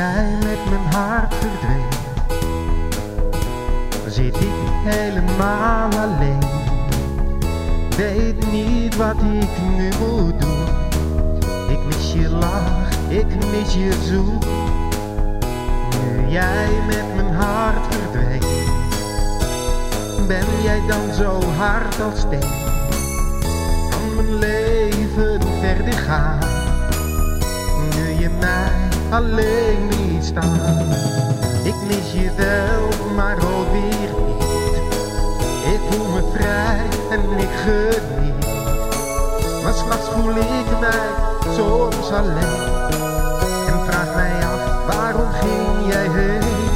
jij met mijn hart verdween, zit ik helemaal alleen. Weet niet wat ik nu moet doen. Ik mis je lach, ik mis je zoen. Nu jij met mijn hart verdween, ben jij dan zo hard als steen? Kan mijn leven verder gaan? Alleen niet staan. Ik mis je wel, maar alweer niet. Ik voel me vrij en ik geniet. Maar s'nachts voel ik mij soms alleen. En vraag mij af, waarom ging jij heen?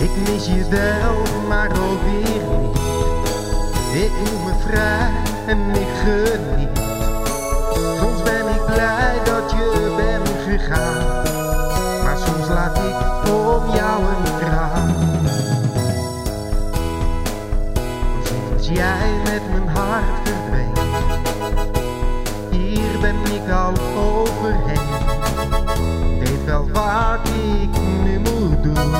Ik mis je wel, maar alweer niet. Ik voel me vrij en ik geniet. Soms ben ik blij dat je bent gegaan. Laat ik om jou een traan. Sinds jij met mijn hart verdween, hier ben ik al overheen. Weet wel wat ik nu moet doen.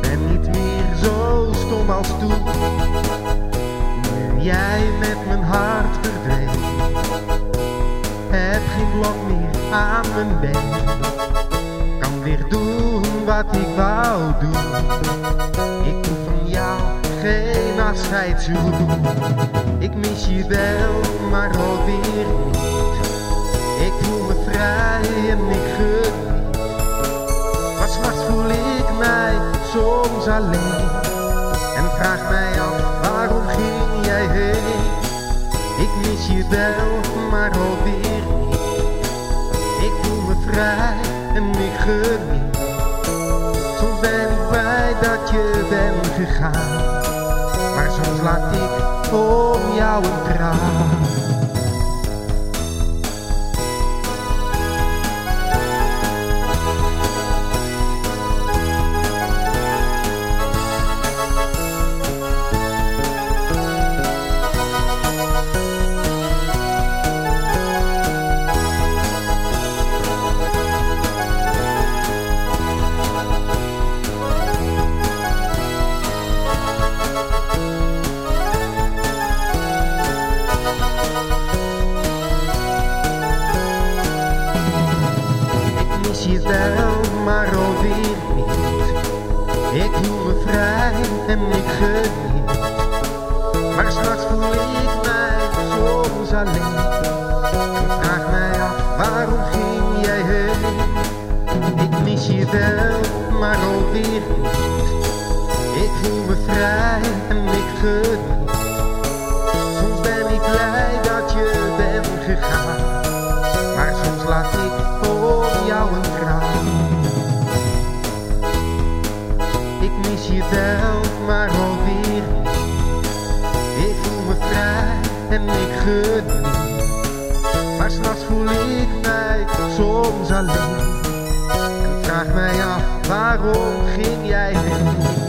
Ben niet meer zo stom als toen. Nu jij met mijn hart verdween, heb geen blok meer aan mijn been. Weer doen wat ik wou doen. Ik hoef van jou geen afscheidszoen. Ik mis je wel, maar alweer niet. Ik voel me vrij en ik geniet. Maar s'nachts voel ik mij soms alleen. En vraag mij af, waarom ging jij heen? Ik mis je wel, Soms ben ik blij dat je bent gegaan. Maar soms laat ik om jou een traan. Alleen. En vraag mij af, waarom ging jij heen? Ik mis je wel, maar alweer niet. Ik voel me vrij en ik geniet. Soms ben ik blij dat je bent gegaan. Maar soms laat ik om jou een traan. Ik mis je wel, en ik geniet. Maar s'nachts voel ik mij soms alleen. En vraag mij af, waarom ging jij heen?